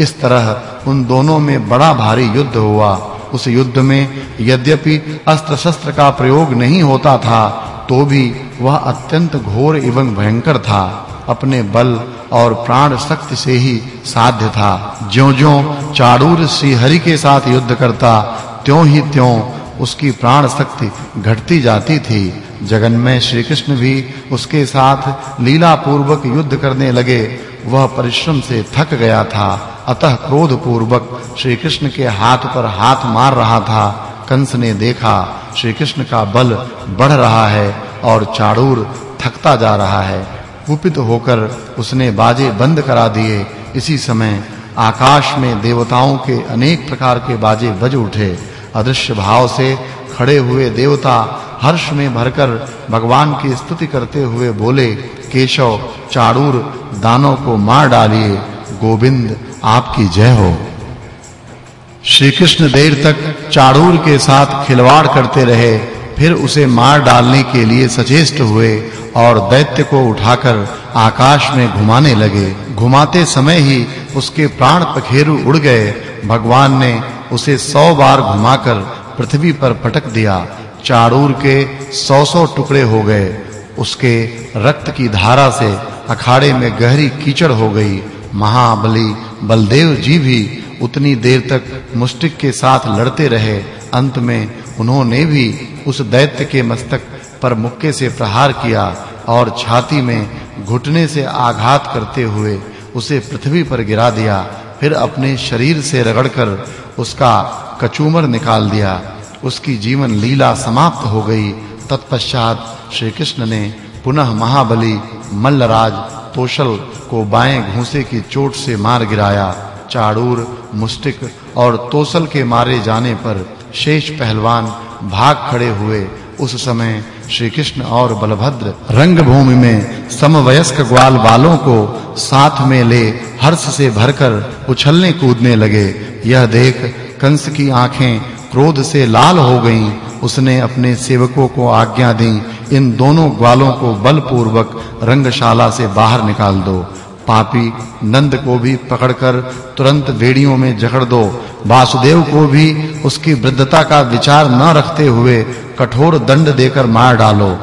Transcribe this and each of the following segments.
इस तरह उन दोनों में बड़ा भारी युद्ध हुआ। उस युद्ध में यद्यपि अस्त्र शस्त्र का प्रयोग नहीं होता था तो भी वह अत्यंत घोर एवं भयंकर था। अपने बल और प्राण शक्ति से ही साध्य था। ज्यों-ज्यों चाडूर श्री हरि के साथ युद्ध करता, त्यों ही त्यों उसकी प्राण शक्ति घटती जाती थी। जगन में श्री कृष्ण भी उसके साथ लीला पूर्वक युद्ध करने लगे। वह परिश्रम से थक गया था। अतः क्रोध पूर्वक श्री कृष्ण के हाथ पर हाथ मार रहा था। कंस ने देखा श्री कृष्ण का बल बढ़ रहा है और चाड़ूर थकता जा रहा है। कुपित होकर उसने बाजे बंद करा दिए। इसी समय आकाश में देवताओं के अनेक प्रकार के बाजे बज उठे। अदृश्य भाव से खड़े हुए देवता हर्ष में भरकर भगवान की स्तुति करते हुए बोले, केशव, चाड़ूर दानों को मार डालिए। गोविंद आपकी जय हो। श्री कृष्ण देर तक चाड़ूर के साथ खिलवाड़ करते रहे, फिर उसे मार डालने के लिए सचेष्ट हुए और दैत्य को उठाकर आकाश में घुमाने लगे। घुमाते समय ही उसके प्राण पखेरु उड़ गए। भगवान ने उसे 100 बार घुमाकर पृथ्वी पर पटक दिया। चाड़ूर के सौ सौ टुकड़े हो गए। उसके रक्त की धारा से अखाड़े में गहरी कीचड़ हो गई। महाबली बलदेव जी भी उतनी देर तक मुष्टिक के साथ लड़ते रहे। अंत में उन्होंने भी उस दैत्य के मस्तक पर मुक्के से प्रहार किया और छाती में घुटने से आघात करते हुए उसे पृथ्वी पर गिरा दिया। फिर अपने शरीर से रगड़कर उसका कचूमर निकाल दिया। उसकी जीवन लीला समाप्त हो गई। तत्पश्चात श्री कृष्ण ने पुनः महाबली मल्लराज तोषल को बाएँ घूंसे की चोट से मार गिराया। चाड़ूर, मुस्टिक और तोसल के मारे जाने पर शेष पहलवान भाग खड़े हुए। उस समय श्री कृष्ण और बलभद्र रंगभूमि में समवयस्क ग्वाल बालों को साथ में ले हर्ष से भरकर उछलने कूदने लगे। यह देख कंस की आँखें क्रोध से लाल हो गईं। उसने अपने सेवकों को आज्ञा दी इन दोनों ग्वालों को बलपूर्वक रंगशाला से बाहर निकाल दो। पापी नंद को भी पकड़कर तुरंत वेड़ियों में जकड़ दो। वासुदेव को भी उसकी वृद्धता का विचार न रखते हुए कठोर दंड देकर मार डालो।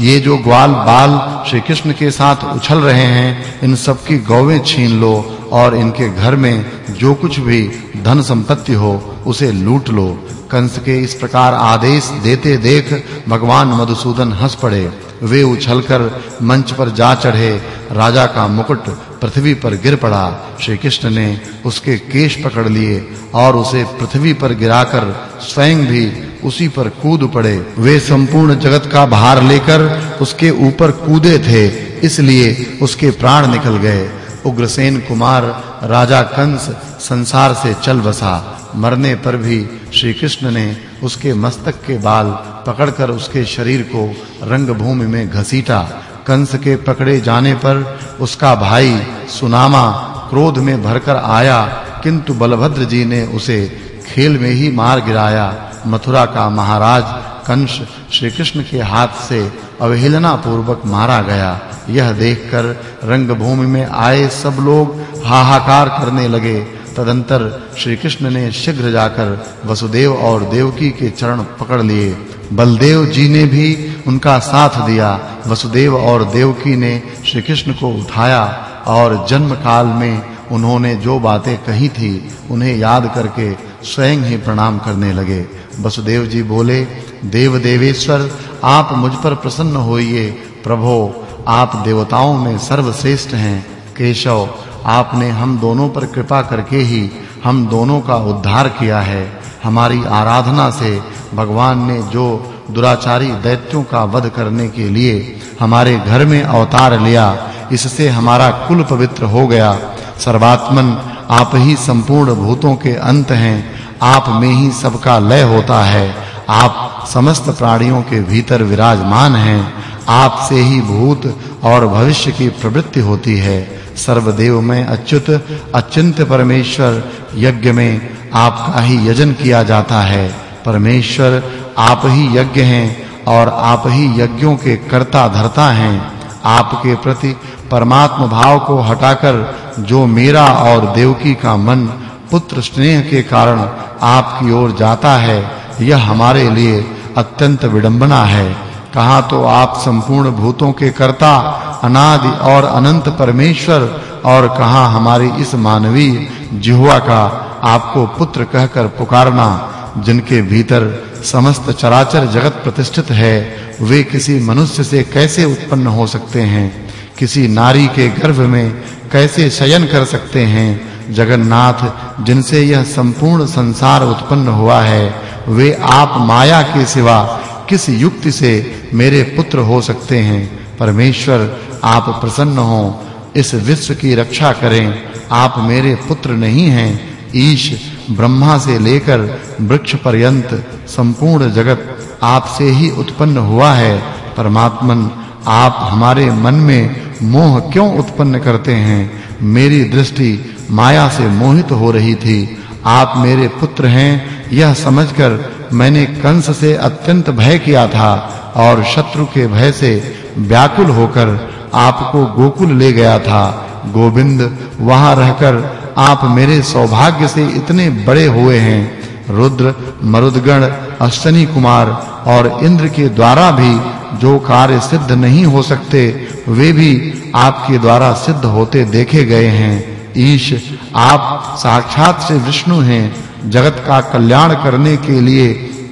ये जो ग्वाल बाल श्री कृष्ण के साथ उछल रहे हैं, इन सब की गौवें छीन लो और इनके घर में जो कुछ भी धन संपत्ति हो उसे लूट लो। कंस के इस प्रकार आदेश देते देख भगवान मधुसूदन हंस पड़े। वे उछलकर मंच पर जा चढ़े। राजा का मुकुट पृथ्वी पर गिर पड़ा। श्री कृष्ण ने उसके केश पकड़ लिए और उसे पृथ्वी पर गिराकर स्वयं भी उसी पर कूद पड़े। वे संपूर्ण जगत का भार लेकर उसके ऊपर कूदे थे, इसलिए उसके प्राण निकल गए। उग्रसेन कुमार राजा कंस संसार से चल बसा। मरने पर भी श्री कृष्ण ने उसके मस्तक के बाल पकड़कर उसके शरीर को रंगभूमि में घसीटा। कंस के पकड़े जाने पर उसका भाई सुनामा क्रोध में भरकर आया, किंतु बलभद्र जी ने उसे खेल में ही मार गिराया। मथुरा का महाराज कंस श्री कृष्ण के हाथ से अवहेलना पूर्वक मारा गया। यह देखकर रंगभूमि में आए सब लोग हाहाकार करने लगे। तदंतर श्री कृष्ण ने शीघ्र जाकर वसुदेव और देवकी के चरण पकड़ लिए। बलदेव जी ने भी उनका साथ दिया। वसुदेव और देवकी ने श्री कृष्ण को उठाया और जन्म काल में उन्होंने जो बातें कही थी, उन्हें याद करके स्वयं ही प्रणाम करने लगे। वसुदेव जी बोले देव देवेश्वर आप मुझ पर प्रसन्न होइए। प्रभो, आप देवताओं में सर्वश्रेष्ठ हैं। केशव, आपने हम दोनों पर कृपा करके ही हम दोनों का उद्धार किया है। हमारी आराधना से भगवान ने जो दुराचारी दैत्यों का वध करने के लिए हमारे घर में अवतार लिया, इससे हमारा कुल पवित्र हो गया। सर्वात्मन, आप ही संपूर्ण भूतों के अंत हैं। आप में ही सबका लय होता है। आप समस्त प्राणियों के भीतर विराजमान हैं आपसे ही भूत और भविष्य की प्रवृत्ति होती है। सर्वदेव में अच्युत अचिंत परमेश्वर यज्ञ में आपका ही यजन किया जाता है। परमेश्वर आप ही यज्ञ हैं और आप ही यज्ञों के कर्ता धर्ता हैं। आपके प्रति परमात्म भाव को हटाकर जो मेरा और देवकी का मन, पुत्र स्नेह के कारण आपकी ओर जाता है यह हमारे लिए अत्यंत विडंबना है। कहा तो आप संपूर्ण भूतों के कर्ता, अनादि और अनंत परमेश्वर, और कहा हमारी इस मानवीय जिह्वा का आपको पुत्र कहकर पुकारना, जिनके भीतर समस्त चराचर जगत प्रतिष्ठित है, वे किसी मनुष्य से कैसे उत्पन्न हो सकते हैं? किसी नारी के गर्भ में कैसे शयन कर सकते हैं? जगन्नाथ, जिनसे यह संपूर्ण संसार उत्पन्न हुआ है वे आप माया के सिवा किस युक्ति से मेरे पुत्र हो सकते हैं? परमेश्वर, आप प्रसन्न हो। इस विश्व की रक्षा करें। आप मेरे पुत्र नहीं हैं। ईश ब्रह्मा से लेकर वृक्ष पर्यंत संपूर्ण जगत आपसे ही उत्पन्न हुआ है। परमात्मन, आप हमारे मन में मोह क्यों उत्पन्न करते हैं? मेरी दृष्टि माया से मोहित हो रही थी। आप मेरे पुत्र हैं। यह समझकर मैंने कंस से अत्यंत भय किया था और शत्रु के भय से व्याकुल होकर आपको गोकुल ले गया था। गोविंद, वहाँ रहकर आप मेरे सौभाग्य से इतने बड़े हुए हैं। रुद्र, मरुदगण, अश्विनी कुमार और इंद्र के द्वारा भी जो कार्य सिद्ध नहीं हो सकते, वे भी आपके द्वारा सिद्ध होते देखे गए हैं। ईश, आप साक्षात से विष्णु हैं, जगत का कल्याण करने के लिए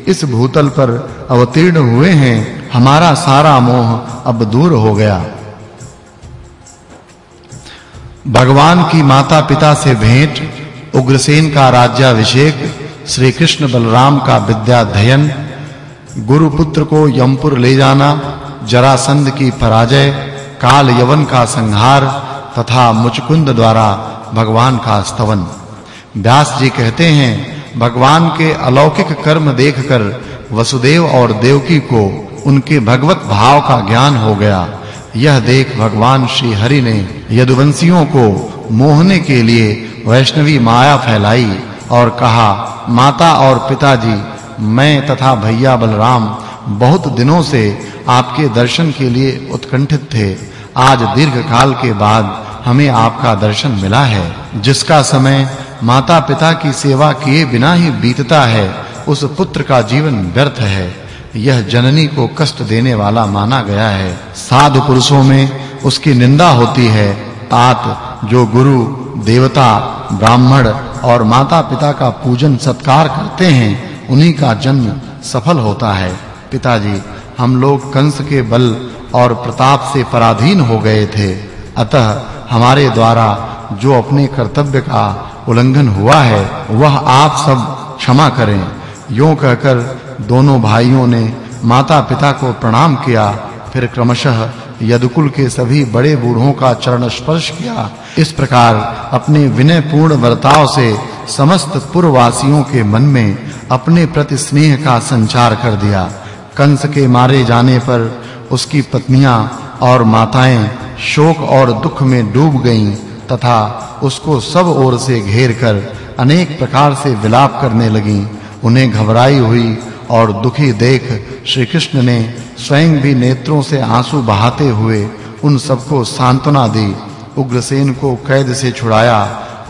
इस भूतल पर अवतीर्ण हुए हैं, हमारा सारा मोह अब दूर हो गया। भगवान की माता पिता से भेंट, उग्रसेन का राज्याभिषेक श्री कृष्ण बलराम का विद्याध्ययन गुरु पुत्र को यमपुर ले जाना, जरासंध की पराजय काल यवन का संहार तथा मुचकुंद द्वारा भगवान का स्तवन। व्यास जी कहते हैं, भगवान के अलौकिक कर्म देखकर वसुदेव और देवकी को उनके भगवत भाव का ज्ञान हो गया। यह देख भगवान श्री हरि ने यदुवंशियों को मोहने के लिए वैष्णवी माया फैलाई और कहा, माता और पिताजी, मैं तथा भैया बलराम बहुत दिनों से आपके दर्शन के लिए उत्कंठित थे। आज दीर्घ काल के बाद हमें आपका दर्शन मिला है, जिसका समय माता-पिता की सेवा किए बिना ही बीतता है, उस पुत्र का जीवन व्यर्थ है। यह जननी को कष्ट देने वाला माना गया है। साधु पुरुषों में उसकी निंदा होती है। तात, जो गुरु, देवता, ब्राह्मण और माता-पिता का पूजन सत्कार करते हैं, उन्हीं का जन्म सफल होता है। पिताजी, हम लोग कंस के बल और प्रताप से पराधीन हो गए थे। अतः हमारे द्वारा जो अपने कर्तव्य का उल्लंघन हुआ है, वह आप सब क्षमा करें। यूँ कहकर दोनों भाइयों ने माता-पिता को प्रणाम किया, फिर क्रमशः यदुकुल के सभी बड़े बूढ़ों का चरण स्पर्श किया। इस प्रकार अपने विनय पूर्ण वर्ताव से समस्त पुरवासियों के मन में अपने प्रति स्नेह का संचार कर दिया। कंस के मारे जाने पर उसकी पत्नियाँ और माताएँ शोक और दुख में डूब गईं तथा उसको सब ओर से घेर कर अनेक प्रकार से विलाप करने लगीं। उन्हें घबराई हुई और दुखी देख श्री कृष्ण ने स्वयं भी नेत्रों से आँसू बहाते हुए उन सबको सांत्वना दी। उग्रसेन को कैद से छुड़ाया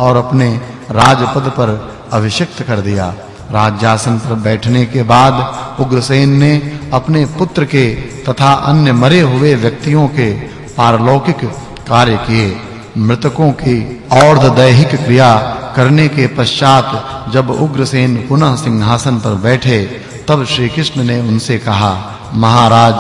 और अपने राजपद पर अभिषिक्त कर दिया। राज्यासन पर बैठने के बाद उग्रसेन ने अपने पुत्र के तथा अन्य मरे हुए व्यक्तियों के पारलौकिक कार्य किए। मृतकों की और्ध दैहिक क्रिया करने के पश्चात जब उग्रसेन पुनः सिंहासन पर बैठे, तब श्री कृष्ण ने उनसे कहा, महाराज,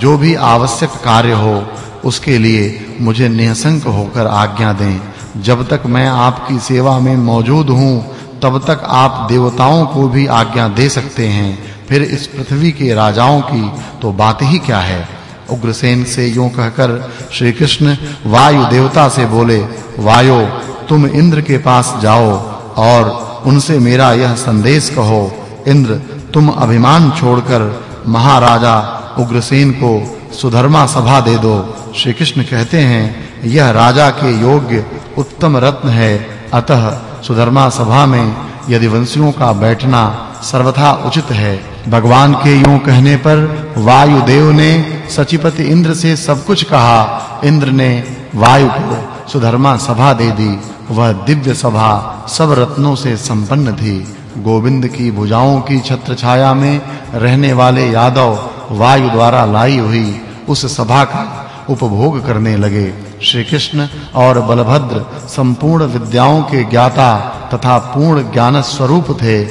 जो भी आवश्यक कार्य हो, उसके लिए मुझे निहसंक होकर आज्ञा दें। जब तक मैं आपकी सेवा में मौजूद हूँ तब तक आप देवताओं को भी आज्ञा दे सकते हैं। फिर इस पृथ्वी के राजाओं की तो बात ही क्या है? उग्रसेन से यूँ कहकर श्री कृष्ण वायु देवता से बोले, वायु, तुम इंद्र के पास जाओ और उनसे मेरा यह संदेश कहो, इंद्र, तुम अभिमान छोड़कर महाराजा उग्रसेन को सुधर्मा सभा दे दो। श्री कृष्ण कहते हैं, यह राजा के योग्य उत्तम रत्न है। अतः सुधर्मा सभा में यदि वंशियों का बैठना सर्वथा उचित है। भगवान के यूँ कहने पर वायुदेव ने सचिपति इंद्र से सब कुछ कहा। इंद्र ने वायु को सुधर्मा सभा दे दी। वह दिव्य सभा सब रत्नों से संपन्न थी। गोविंद की भुजाओं की छत्र छाया में रहने वाले यादव वायु द्वारा लाई हुई उस सभा का उपभोग करने लगे। श्री कृष्ण और बलभद्र संपूर्ण विद्याओं के ज्ञाता तथा पूर्ण ज्ञान स्वरूप थे।